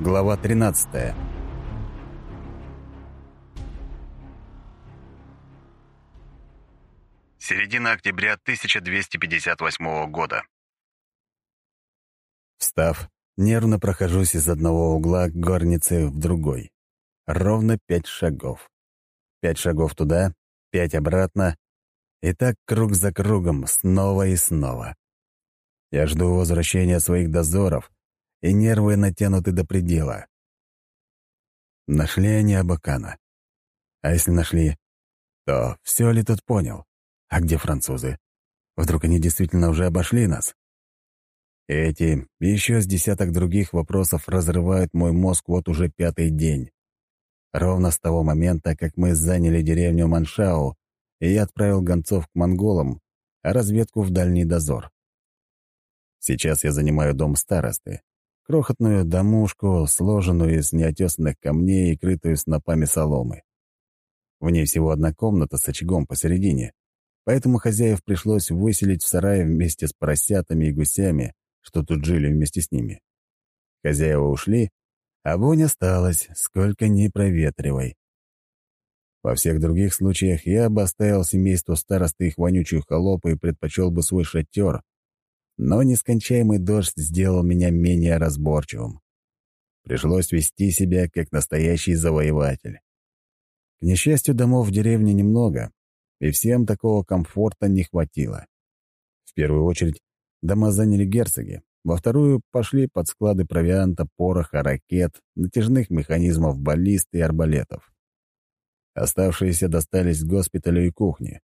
Глава 13 Середина октября 1258 года. Встав, нервно прохожусь из одного угла горницы в другой. Ровно пять шагов. Пять шагов туда, пять обратно. И так круг за кругом, снова и снова. Я жду возвращения своих дозоров, и нервы натянуты до предела. Нашли они Абакана. А если нашли, то все ли тут понял? А где французы? Вдруг они действительно уже обошли нас? Эти и еще с десяток других вопросов разрывают мой мозг вот уже пятый день. Ровно с того момента, как мы заняли деревню Маншау, и я отправил гонцов к монголам, а разведку в дальний дозор. Сейчас я занимаю дом старосты крохотную домушку, сложенную из неотесанных камней и крытую снопами соломы. В ней всего одна комната с очагом посередине, поэтому хозяев пришлось выселить в сарае вместе с поросятами и гусями, что тут жили вместе с ними. Хозяева ушли, а вонь осталась, сколько ни проветривай. Во всех других случаях я бы оставил семейство старосты их вонючую холопу и предпочел бы свой шатер, но нескончаемый дождь сделал меня менее разборчивым. Пришлось вести себя как настоящий завоеватель. К несчастью, домов в деревне немного, и всем такого комфорта не хватило. В первую очередь дома заняли герцоги, во вторую пошли под склады провианта, пороха, ракет, натяжных механизмов баллист и арбалетов. Оставшиеся достались госпиталю и кухне.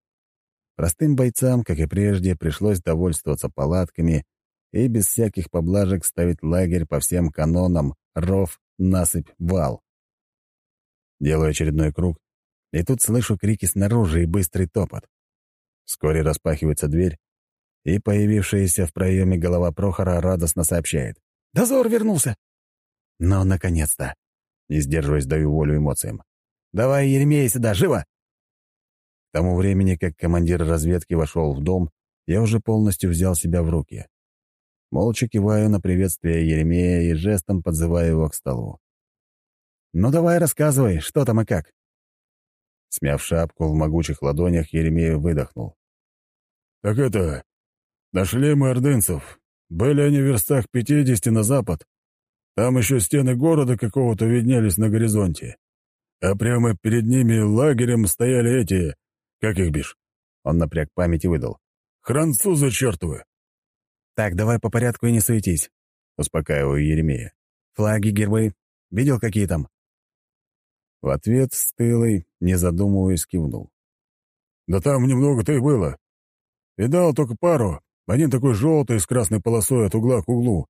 Простым бойцам, как и прежде, пришлось довольствоваться палатками и без всяких поблажек ставить лагерь по всем канонам ров, насыпь, вал. Делаю очередной круг, и тут слышу крики снаружи и быстрый топот. Вскоре распахивается дверь, и появившаяся в проеме голова Прохора радостно сообщает. «Дозор вернулся!» «Ну, наконец-то!» Не сдерживаясь, даю волю эмоциям. «Давай, Еремея, сюда, живо!» К тому времени, как командир разведки вошел в дом, я уже полностью взял себя в руки. Молча киваю на приветствие Еремея и жестом подзываю его к столу. «Ну давай рассказывай, что там и как?» Смяв шапку в могучих ладонях, Еремеев выдохнул. «Так это... Нашли мы ордынцев. Были они в верстах пятидесяти на запад. Там еще стены города какого-то виднелись на горизонте. А прямо перед ними лагерем стояли эти... «Как их бишь?» Он напряг память и выдал. «Французы чертовы!» «Так, давай по порядку и не суетись», — успокаиваю Еремея. «Флаги, гербы. Видел, какие там?» В ответ стылый, не задумываясь, кивнул. «Да там немного-то и было. Видал только пару. Один такой желтый с красной полосой от угла к углу,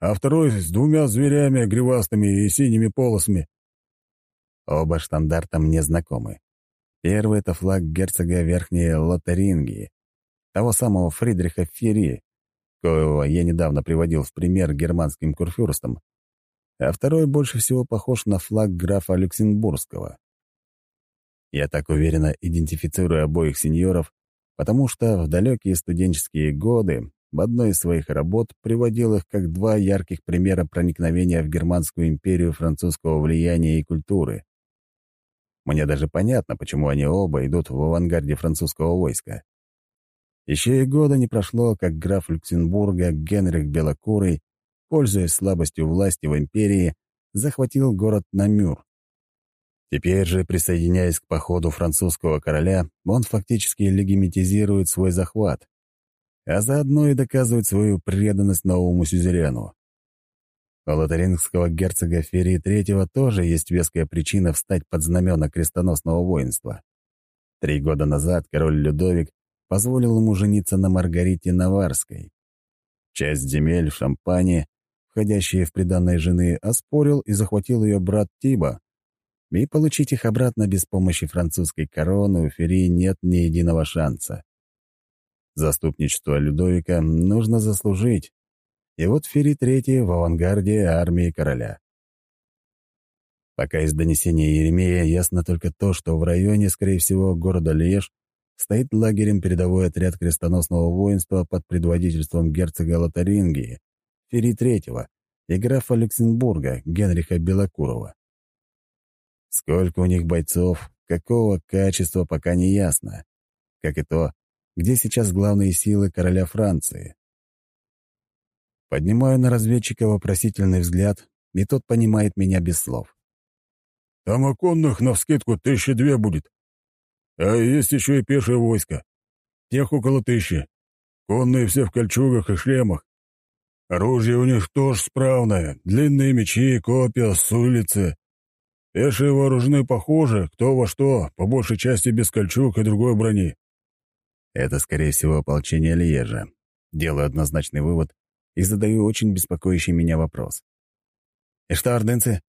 а второй с двумя зверями гривастыми и синими полосами». Оба штандарта мне знакомы. Первый — это флаг герцога Верхней Лотарингии, того самого Фридриха Ферри, коего я недавно приводил в пример германским курфюрстам, а второй больше всего похож на флаг графа Люксембургского. Я так уверенно идентифицирую обоих сеньоров, потому что в далекие студенческие годы в одной из своих работ приводил их как два ярких примера проникновения в Германскую империю французского влияния и культуры. Мне даже понятно, почему они оба идут в авангарде французского войска. Еще и года не прошло, как граф Люксембурга Генрих Белокурый, пользуясь слабостью власти в империи, захватил город Намюр. Теперь же, присоединяясь к походу французского короля, он фактически легимитизирует свой захват, а заодно и доказывает свою преданность новому сюзерену. У лотарингского герцога Ферри III тоже есть веская причина встать под знамена крестоносного воинства. Три года назад король Людовик позволил ему жениться на Маргарите Наварской. Часть земель в Шампане, входящие в приданные жены, оспорил и захватил ее брат Тиба. И получить их обратно без помощи французской короны у Ферри нет ни единого шанса. Заступничество Людовика нужно заслужить, и вот Фери III в авангарде армии короля. Пока из донесения Еремея ясно только то, что в районе, скорее всего, города Леж стоит лагерем передовой отряд крестоносного воинства под предводительством герцога Лотарингии, Фери III, и графа Люксембурга Генриха Белокурова. Сколько у них бойцов, какого качества пока не ясно, как и то, где сейчас главные силы короля Франции. Поднимаю на разведчика вопросительный взгляд, и тот понимает меня без слов. «Там оконных навскидку тысячи две будет. А есть еще и пешее войско. Тех около тысячи. Конные все в кольчугах и шлемах. Оружие у них тоже справное. Длинные мечи, копья, с улицы. Пешие вооружены похоже, кто во что, по большей части без кольчуг и другой брони. Это, скорее всего, ополчение Льежа. Делаю однозначный вывод и задаю очень беспокоящий меня вопрос. «И что, ордынцы,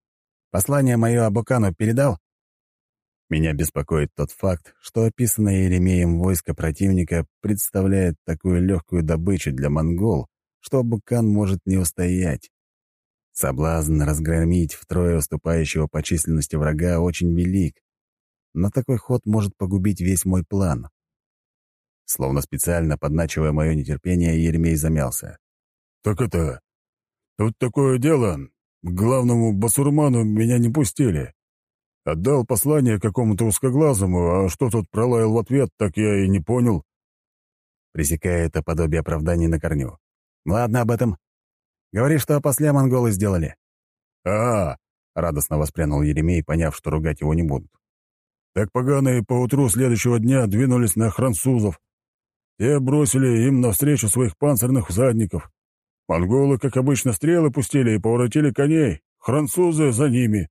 послание мое Абукану передал?» Меня беспокоит тот факт, что описанное Еремеем войско противника представляет такую легкую добычу для монгол, что Абукан может не устоять. Соблазн разгромить втрое уступающего по численности врага очень велик, но такой ход может погубить весь мой план. Словно специально подначивая мое нетерпение, Еремей замялся. «Так это... Тут такое дело. К главному басурману меня не пустили. Отдал послание какому-то узкоглазому, а что тут пролаял в ответ, так я и не понял». Пресекая это подобие оправданий на корню. «Ладно об этом. Говори, что после монголы сделали». «А, -а — радостно воспрянул Еремей, поняв, что ругать его не будут. «Так поганые поутру следующего дня двинулись на французов. Те бросили им навстречу своих панцирных всадников. Монголы, как обычно, стрелы пустили и поворотили коней. Французы за ними.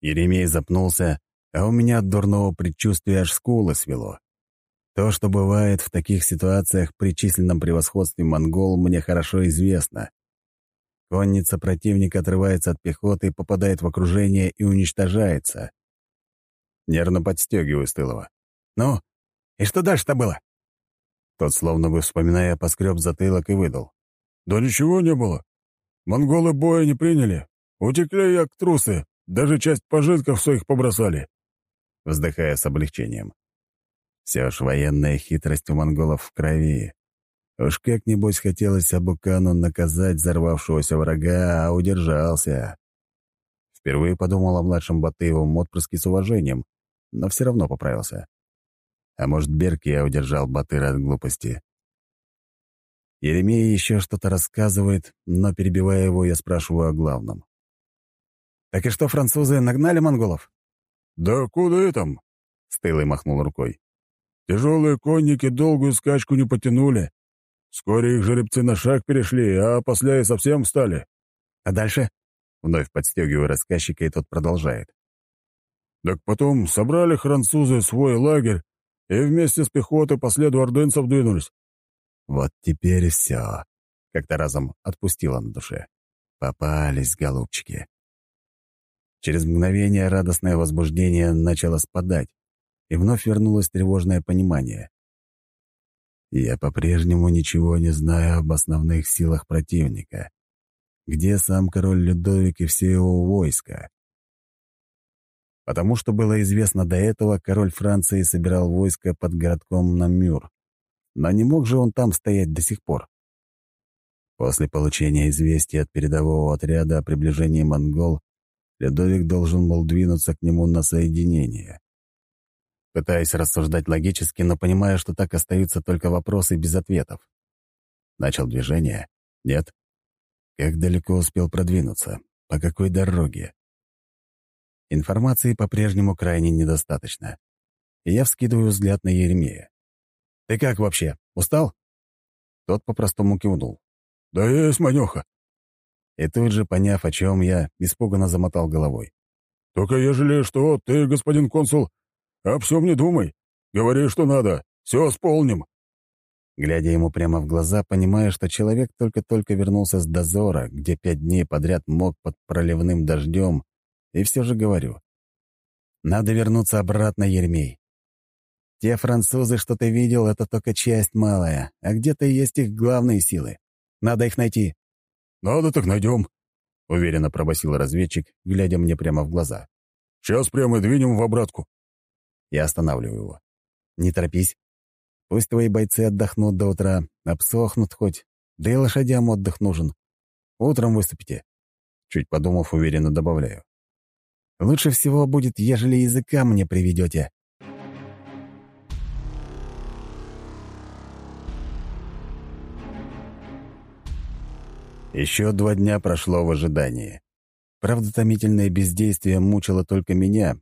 Еремей запнулся, а у меня от дурного предчувствия аж скулы свело. То, что бывает в таких ситуациях при численном превосходстве монгол, мне хорошо известно. Конница противника отрывается от пехоты, попадает в окружение и уничтожается. Нервно подстегиваю Стылова. «Ну, и что дальше-то было?» Тот, словно бы вспоминая, поскреб затылок и выдал. «Да ничего не было. Монголы боя не приняли. Утекли як трусы. Даже часть пожитков своих побросали». Вздыхая с облегчением. Все ж военная хитрость у монголов в крови. Уж как, небось, хотелось Абукану наказать взорвавшегося врага, а удержался. Впервые подумал о младшем Батыевом отпрыске с уважением, но все равно поправился. А может, Берки я удержал Батыра от глупости. Еремей еще что-то рассказывает, но, перебивая его, я спрашиваю о главном. «Так и что, французы нагнали монголов?» «Да куда этом?» — Стылый махнул рукой. «Тяжелые конники долгую скачку не потянули. Вскоре их жеребцы на шаг перешли, а после и совсем встали». «А дальше?» — вновь подстегиваю рассказчика, и тот продолжает. «Так потом собрали французы свой лагерь и вместе с пехотой по следу ордынцев двинулись. Вот теперь все. Как-то разом отпустила на душе. Попались, голубчики. Через мгновение радостное возбуждение начало спадать, и вновь вернулось тревожное понимание. Я по-прежнему ничего не знаю об основных силах противника. Где сам король Людовик и все его войска? Потому что было известно до этого, король Франции собирал войско под городком Намюр. Но не мог же он там стоять до сих пор. После получения известия от передового отряда о приближении монгол, Людовик должен был двинуться к нему на соединение. Пытаясь рассуждать логически, но понимая, что так остаются только вопросы без ответов. Начал движение? Нет? Как далеко успел продвинуться? По какой дороге? Информации по-прежнему крайне недостаточно. Я вскидываю взгляд на Еремея. «Ты как вообще? Устал?» Тот по-простому кивнул. «Да есть, манёха». И тут же, поняв, о чем я, испуганно замотал головой. «Только ежели что, ты, господин консул, об всем не думай. Говори, что надо. Все исполним». Глядя ему прямо в глаза, понимая, что человек только-только вернулся с дозора, где пять дней подряд мог под проливным дождем и все же говорю. Надо вернуться обратно, Еремей. Те французы, что ты видел, это только часть малая, а где-то есть их главные силы. Надо их найти. Надо так найдем, — уверенно пробасил разведчик, глядя мне прямо в глаза. Сейчас прямо двинем в обратку. Я останавливаю его. Не торопись. Пусть твои бойцы отдохнут до утра, обсохнут хоть, да и лошадям отдых нужен. Утром выступите». Чуть подумав, уверенно добавляю. «Лучше всего будет, ежели языка мне приведете». Еще два дня прошло в ожидании. Правда, томительное бездействие мучило только меня.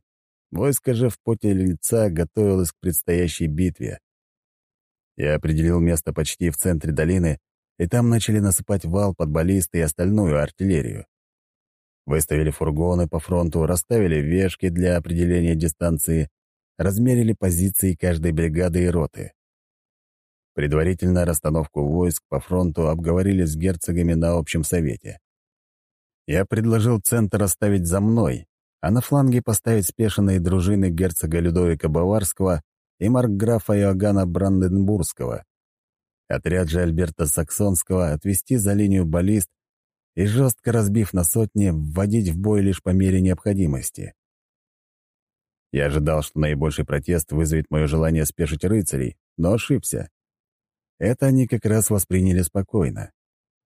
Войско же в поте лица готовилось к предстоящей битве. Я определил место почти в центре долины, и там начали насыпать вал под баллисты и остальную артиллерию. Выставили фургоны по фронту, расставили вешки для определения дистанции, размерили позиции каждой бригады и роты. Предварительно расстановку войск по фронту обговорили с герцогами на общем совете. Я предложил центр оставить за мной, а на фланге поставить спешенные дружины герцога Людовика Баварского и маркграфа Иоганна Бранденбургского. Отряд же Альберта Саксонского отвести за линию баллист и, жестко разбив на сотни, вводить в бой лишь по мере необходимости. Я ожидал, что наибольший протест вызовет мое желание спешить рыцарей, но ошибся. Это они как раз восприняли спокойно.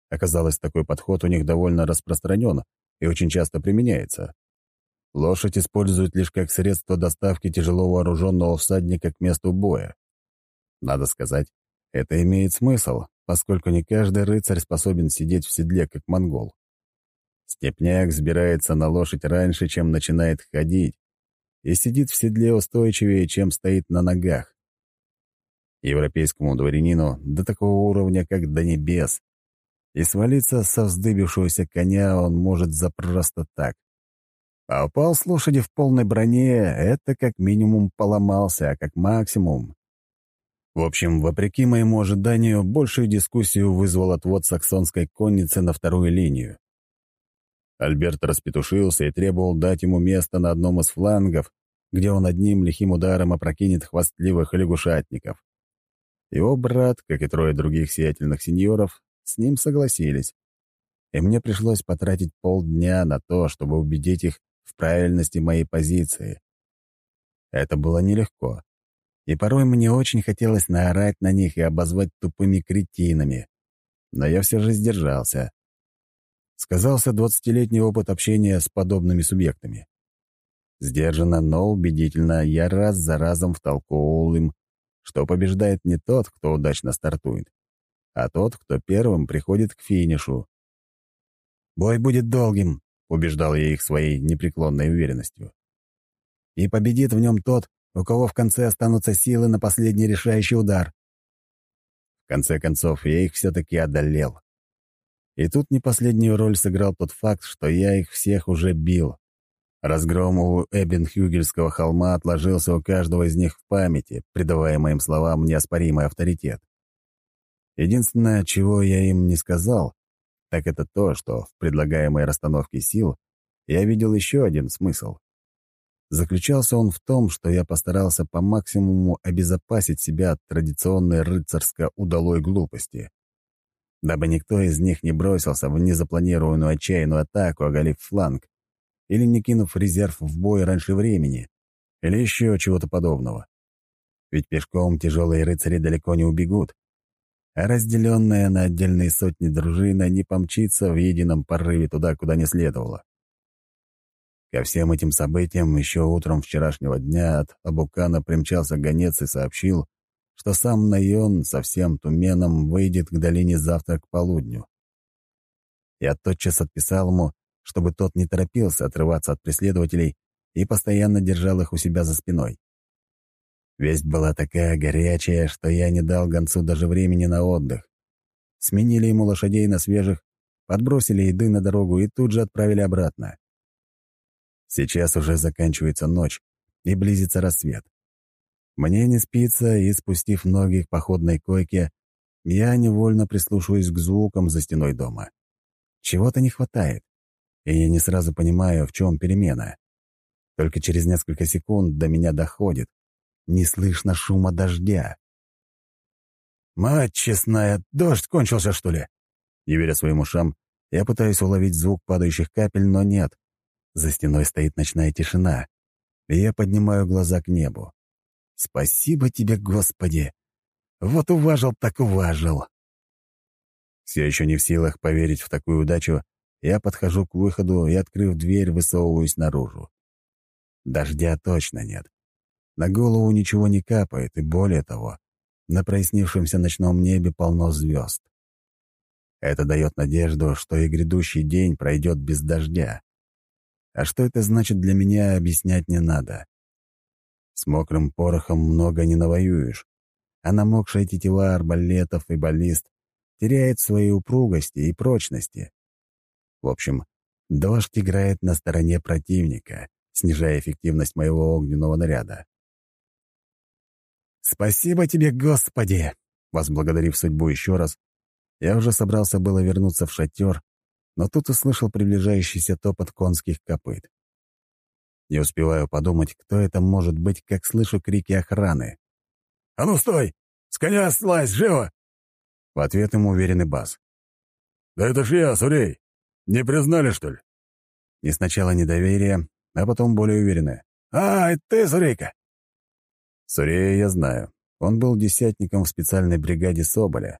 Оказалось, такой подход у них довольно распространен и очень часто применяется. Лошадь используют лишь как средство доставки тяжело вооруженного всадника к месту боя. Надо сказать, это имеет смысл, поскольку не каждый рыцарь способен сидеть в седле, как монгол. Степняк сбирается на лошадь раньше, чем начинает ходить, и сидит в седле устойчивее, чем стоит на ногах. Европейскому дворянину до такого уровня, как до небес, и свалиться со вздыбившегося коня он может за просто так. А упал с лошади в полной броне — это как минимум поломался, а как максимум. В общем, вопреки моему ожиданию, большую дискуссию вызвал отвод саксонской конницы на вторую линию. Альберт распетушился и требовал дать ему место на одном из флангов, где он одним лихим ударом опрокинет хвастливых лягушатников. Его брат, как и трое других сиятельных сеньоров, с ним согласились, и мне пришлось потратить полдня на то, чтобы убедить их в правильности моей позиции. Это было нелегко. И порой мне очень хотелось наорать на них и обозвать тупыми кретинами. Но я все же сдержался. Сказался двадцатилетний опыт общения с подобными субъектами. Сдержанно, но убедительно я раз за разом втолковывал им, что побеждает не тот, кто удачно стартует, а тот, кто первым приходит к финишу. «Бой будет долгим», — убеждал я их своей непреклонной уверенностью. «И победит в нем тот, у кого в конце останутся силы на последний решающий удар». В конце концов, я их все-таки одолел. И тут не последнюю роль сыграл тот факт, что я их всех уже бил. Разгром у Эбенхюгельского холма отложился у каждого из них в памяти, придавая моим словам неоспоримый авторитет. Единственное, чего я им не сказал, так это то, что в предлагаемой расстановке сил я видел еще один смысл. Заключался он в том, что я постарался по максимуму обезопасить себя от традиционной рыцарско-удалой глупости. Дабы никто из них не бросился в незапланированную отчаянную атаку, оголив фланг, или не кинув резерв в бой раньше времени, или еще чего-то подобного. Ведь пешком тяжелые рыцари далеко не убегут, а разделенная на отдельные сотни дружина не помчится в едином порыве туда, куда не следовало. Ко всем этим событиям еще утром вчерашнего дня от Абукана примчался гонец и сообщил, что сам Найон со всем Туменом выйдет к долине завтра к полудню. Я тотчас отписал ему, чтобы тот не торопился отрываться от преследователей и постоянно держал их у себя за спиной. Весть была такая горячая, что я не дал гонцу даже времени на отдых. Сменили ему лошадей на свежих, подбросили еды на дорогу и тут же отправили обратно. Сейчас уже заканчивается ночь, и близится рассвет. Мне не спится, и, спустив ноги к походной койке, я невольно прислушиваюсь к звукам за стеной дома. Чего-то не хватает, и я не сразу понимаю, в чем перемена. Только через несколько секунд до меня доходит, не слышно шума дождя. «Мать честная, дождь кончился, что ли?» Не веря своим ушам, я пытаюсь уловить звук падающих капель, но нет. За стеной стоит ночная тишина, и я поднимаю глаза к небу. «Спасибо тебе, Господи! Вот уважил так уважил!» Все еще не в силах поверить в такую удачу, я подхожу к выходу и, открыв дверь, высовываюсь наружу. Дождя точно нет. На голову ничего не капает, и более того, на прояснившемся ночном небе полно звезд. Это дает надежду, что и грядущий день пройдет без дождя. А что это значит для меня, объяснять не надо. С мокрым порохом много не навоюешь, а намокшие тетива арбалетов и баллист теряет своей упругости и прочности. В общем, дождь играет на стороне противника, снижая эффективность моего огненного наряда. «Спасибо тебе, Господи!» Возблагодарив судьбу еще раз, я уже собрался было вернуться в шатер, но тут услышал приближающийся топот конских копыт. Не успеваю подумать, кто это может быть, как слышу крики охраны. «А ну стой! С коня слазь, живо!» В ответ ему уверенный бас. «Да это ж я, Сурей! Не признали, что ли?» Не сначала недоверие, а потом более уверенное. «А, это ты, Сурейка!» Сурея я знаю. Он был десятником в специальной бригаде Соболя,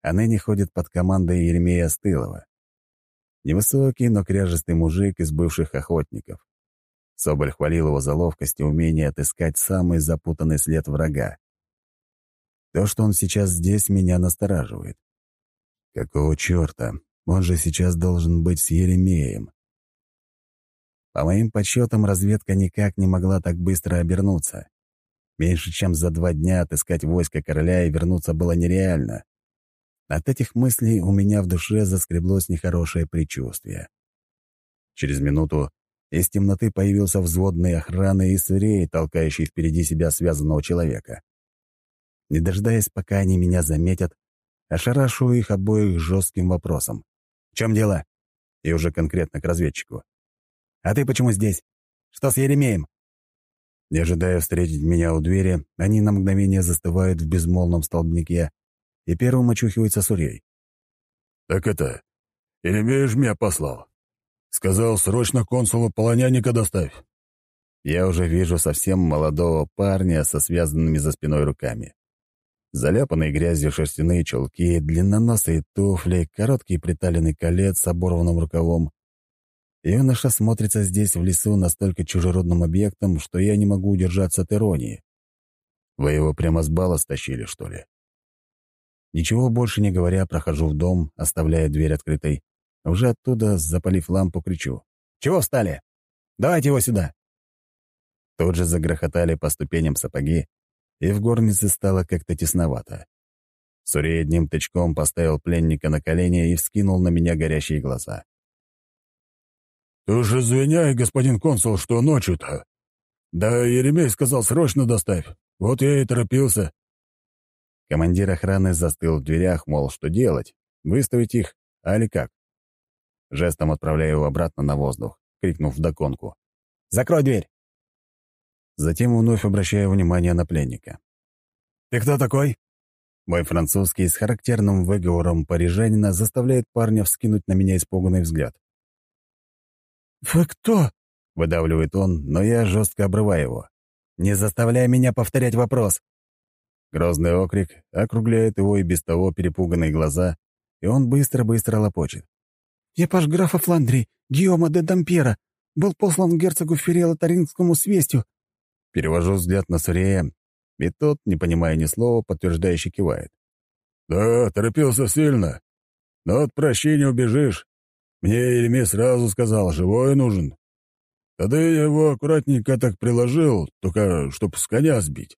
а ныне ходит под командой Еремея Стылова. Невысокий, но кряжестый мужик из бывших охотников. Соболь хвалил его за ловкость и умение отыскать самый запутанный след врага. То, что он сейчас здесь, меня настораживает. Какого черта? Он же сейчас должен быть с Еремеем. По моим подсчетам, разведка никак не могла так быстро обернуться. Меньше чем за два дня отыскать войско короля и вернуться было нереально. От этих мыслей у меня в душе заскреблось нехорошее предчувствие. Через минуту из темноты появился взводный охраны и свирей, толкающий впереди себя связанного человека. Не дожидаясь, пока они меня заметят, ошарашу их обоих жестким вопросом. «В чем дело?» И уже конкретно к разведчику. «А ты почему здесь? Что с Еремеем?» Не ожидая встретить меня у двери, они на мгновение застывают в безмолвном столбнике, и первым очухивается Сурей. «Так это, Еремея ж меня послал. Сказал, срочно консулу полоняника доставь». Я уже вижу совсем молодого парня со связанными за спиной руками. Заляпанные грязью шерстяные чулки, длинноносые туфли, короткий приталенный колец с оборванным рукавом. Юноша смотрится здесь, в лесу, настолько чужеродным объектом, что я не могу удержаться от иронии. Вы его прямо с бала стащили, что ли? Ничего больше не говоря, прохожу в дом, оставляя дверь открытой. Уже оттуда, запалив лампу, кричу. «Чего встали? Давайте его сюда!» Тут же загрохотали по ступеням сапоги, и в горнице стало как-то тесновато. Сурей одним тычком поставил пленника на колени и вскинул на меня горящие глаза. «Ты уж извиняй, господин консул, что ночью-то. Да Еремей сказал, срочно доставь. Вот я и торопился». Командир охраны застыл в дверях, мол, что делать? Выставить их, али как? Жестом отправляю его обратно на воздух, крикнув вдогонку. «Закрой дверь!» Затем вновь обращаю внимание на пленника. «Ты кто такой?» Мой французский с характерным выговором парижанина заставляет парня вскинуть на меня испуганный взгляд. «Вы кто?» — выдавливает он, но я жестко обрываю его. «Не заставляй меня повторять вопрос!» Грозный окрик округляет его и без того перепуганные глаза, и он быстро-быстро лопочет. «Я паш графа Фландрии, Гиома де Дампьера, был послан герцогу Ферела Тарингскому с вестью». Перевожу взгляд на Сурея, и тот, не понимая ни слова, подтверждающе кивает. «Да, торопился сильно. Но от прощения убежишь. Мне Еремей сразу сказал, живой нужен. Тогда я его аккуратненько так приложил, только чтоб с коня сбить.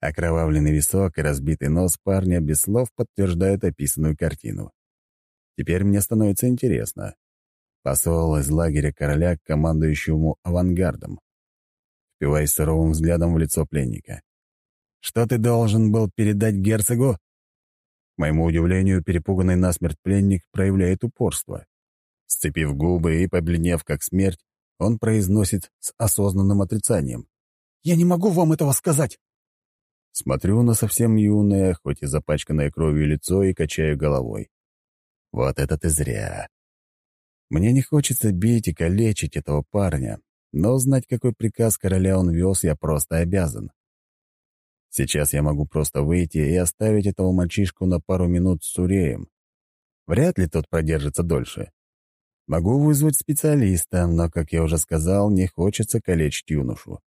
Окровавленный висок и разбитый нос парня без слов подтверждают описанную картину. Теперь мне становится интересно. Посол из лагеря короля к командующему авангардом. Впиваясь суровым взглядом в лицо пленника. «Что ты должен был передать герцогу?» К моему удивлению, перепуганный насмерть пленник проявляет упорство. Сцепив губы и побледнев как смерть, он произносит с осознанным отрицанием. «Я не могу вам этого сказать!» Смотрю на совсем юное, хоть и запачканное кровью лицо, и качаю головой. Вот это ты зря. Мне не хочется бить и калечить этого парня, но знать, какой приказ короля он вез, я просто обязан. Сейчас я могу просто выйти и оставить этого мальчишку на пару минут с Суреем. Вряд ли тот продержится дольше. Могу вызвать специалиста, но, как я уже сказал, не хочется калечить юношу.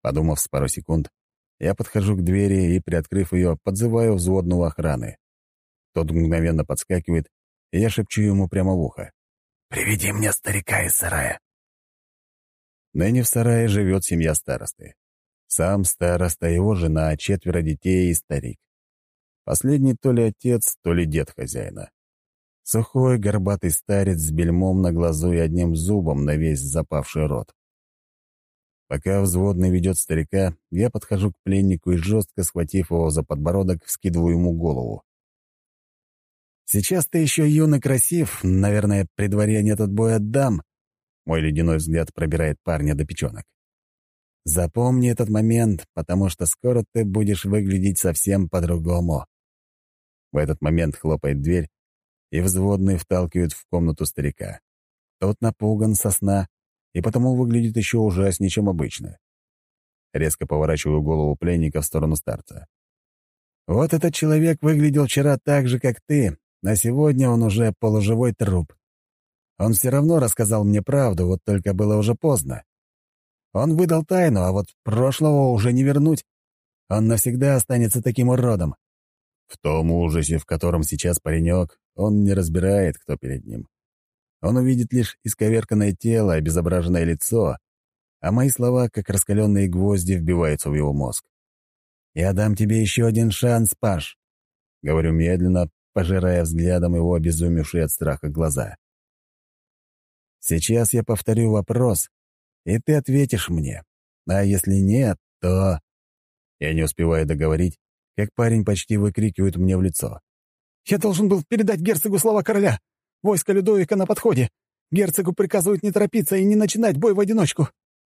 Подумав с пару секунд, я подхожу к двери и, приоткрыв ее, подзываю взводного охраны. Тот мгновенно подскакивает, и я шепчу ему прямо в ухо. «Приведи мне старика из сарая». Ныне в сарае живет семья старосты. Сам староста, его жена, четверо детей и старик. Последний то ли отец, то ли дед хозяина. Сухой, горбатый старец с бельмом на глазу и одним зубом на весь запавший рот. Пока взводный ведет старика, я подхожу к пленнику и, жестко схватив его за подбородок, вскидываю ему голову. «Сейчас ты еще юн и красив, наверное, при дворе нет отбоя отдам». Мой ледяной взгляд пробирает парня до печенок. «Запомни этот момент, потому что скоро ты будешь выглядеть совсем по-другому». В этот момент хлопает дверь, и взводный вталкивают в комнату старика. Тот напуган со сна, и потому выглядит еще ужаснее, чем обычно. Резко поворачиваю голову пленника в сторону старца. «Вот этот человек выглядел вчера так же, как ты, а сегодня он уже полуживой труп. Он все равно рассказал мне правду, вот только было уже поздно. Он выдал тайну, а вот прошлого уже не вернуть. Он навсегда останется таким уродом». В том ужасе, в котором сейчас паренек, он не разбирает, кто перед ним. Он увидит лишь исковерканное тело, обезображенное лицо, а мои слова, как раскаленные гвозди, вбиваются в его мозг. «Я дам тебе еще один шанс, Паш», — говорю медленно, пожирая взглядом его обезумевшие от страха глаза. «Сейчас я повторю вопрос, и ты ответишь мне. А если нет, то...» Я не успеваю договорить, как парень почти выкрикивает мне в лицо. «Я должен был передать герцогу слова короля. Войско Людовика на подходе. Герцогу приказывают не торопиться и не начинать бой в одиночку.